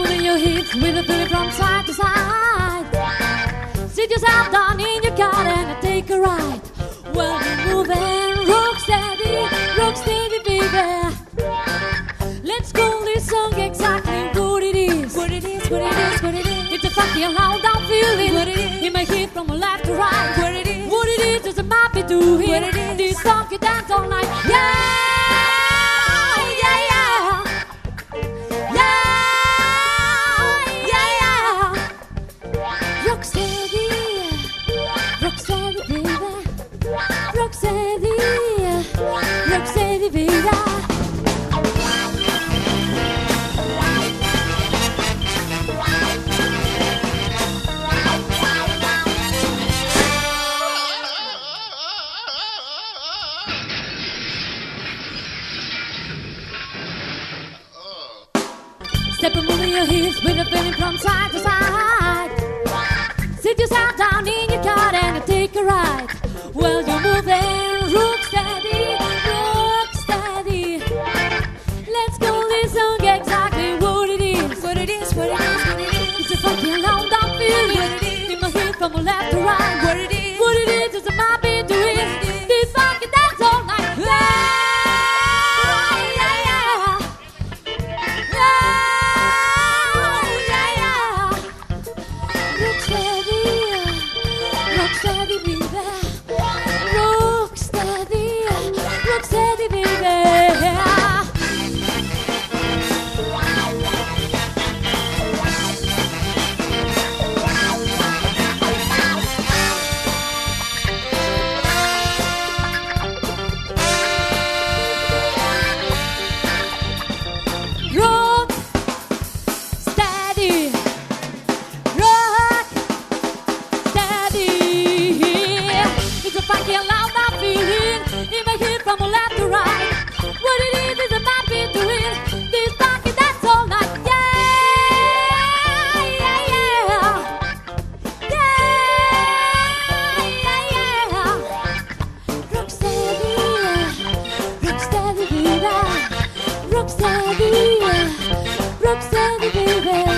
with your hips with a feeling from side to side. Sit yourself down in your car and take a ride. Well, you're moving, rock steady, rock steady, baby. Let's call this song exactly what it is. What it is, what it is, what it is. It's a funky and loud down feeling. What it is. It may hit from left to right. What it is. What it is is a might be doing. What it is. This song can dance all night. Yeah, Step and move your hips with a feeling from side to side. Steady, baby. Baby,